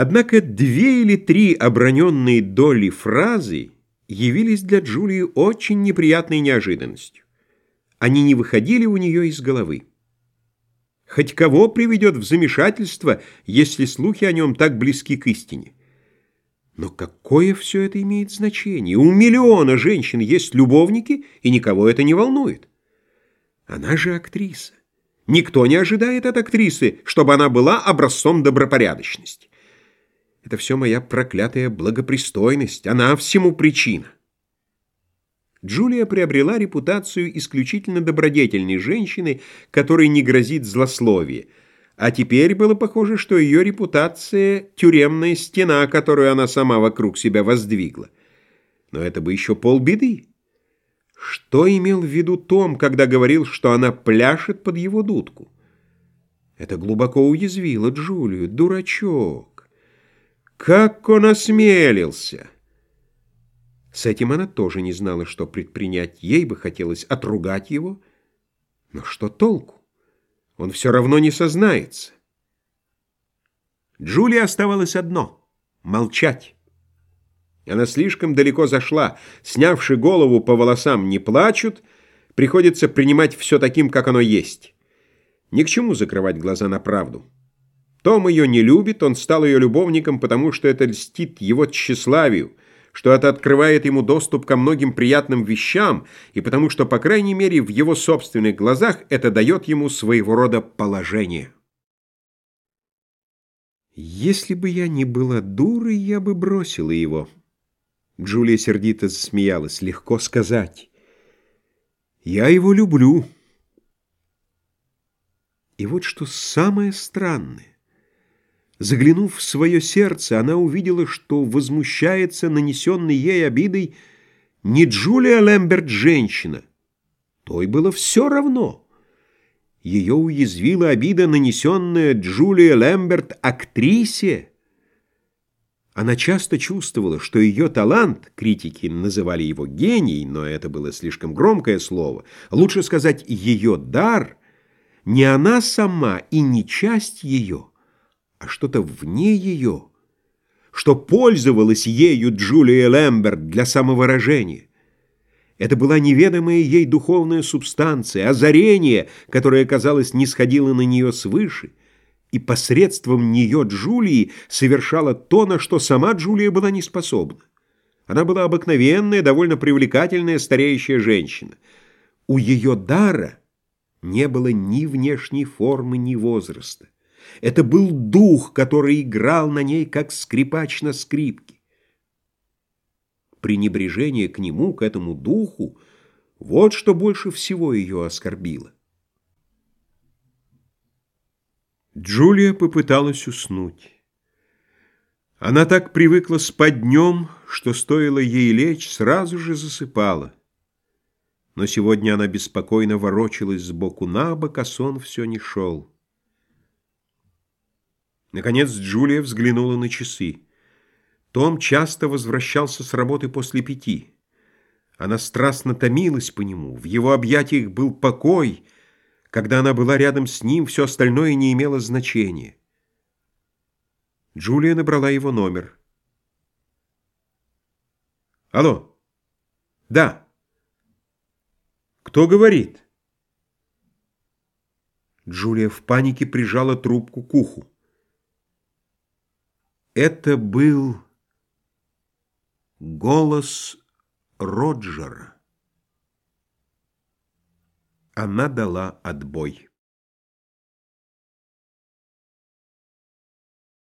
Однако две или три оброненные доли фразы явились для Джулии очень неприятной неожиданностью. Они не выходили у нее из головы. Хоть кого приведет в замешательство, если слухи о нем так близки к истине? Но какое все это имеет значение? У миллиона женщин есть любовники, и никого это не волнует. Она же актриса. Никто не ожидает от актрисы, чтобы она была образцом добропорядочности. Это все моя проклятая благопристойность, она всему причина. Джулия приобрела репутацию исключительно добродетельной женщины, которой не грозит злословие, а теперь было похоже, что ее репутация — тюремная стена, которую она сама вокруг себя воздвигла. Но это бы еще полбеды. Что имел в виду Том, когда говорил, что она пляшет под его дудку? Это глубоко уязвило Джулию, дурачок. Как он осмелился! С этим она тоже не знала, что предпринять. Ей бы хотелось отругать его. Но что толку? Он все равно не сознается. Джулии оставалось одно — молчать. Она слишком далеко зашла. Снявши голову по волосам не плачут, приходится принимать все таким, как оно есть. Ни к чему закрывать глаза на правду. Том ее не любит, он стал ее любовником, потому что это льстит его тщеславию, что это открывает ему доступ ко многим приятным вещам, и потому что, по крайней мере, в его собственных глазах это дает ему своего рода положение. «Если бы я не была дурой, я бы бросила его». Джулия сердито засмеялась. «Легко сказать. Я его люблю». И вот что самое странное. Заглянув в свое сердце, она увидела, что возмущается нанесенной ей обидой не Джулия Лэмберт женщина. Той было все равно. Ее уязвила обида, нанесенная Джулия Лэмберт актрисе. Она часто чувствовала, что ее талант, критики называли его гений, но это было слишком громкое слово, лучше сказать ее дар, не она сама и не часть ее а что-то вне ее, что пользовалась ею Джулия Лэмберт для самовыражения. Это была неведомая ей духовная субстанция, озарение, которое, казалось, не сходило на нее свыше, и посредством нее Джулии совершала то, на что сама Джулия была не способна. Она была обыкновенная, довольно привлекательная стареющая женщина. У ее дара не было ни внешней формы, ни возраста. Это был дух, который играл на ней, как скрипач на скрипке. Пренебрежение к нему, к этому духу, вот что больше всего ее оскорбило. Джулия попыталась уснуть. Она так привыкла спать днем, что стоило ей лечь, сразу же засыпала. Но сегодня она беспокойно ворочалась сбоку на бок, а сон все не шел. Наконец Джулия взглянула на часы. Том часто возвращался с работы после пяти. Она страстно томилась по нему, в его объятиях был покой. Когда она была рядом с ним, все остальное не имело значения. Джулия набрала его номер. «Алло? Да. Кто говорит?» Джулия в панике прижала трубку к уху. Это был голос Роджера. Она дала отбой.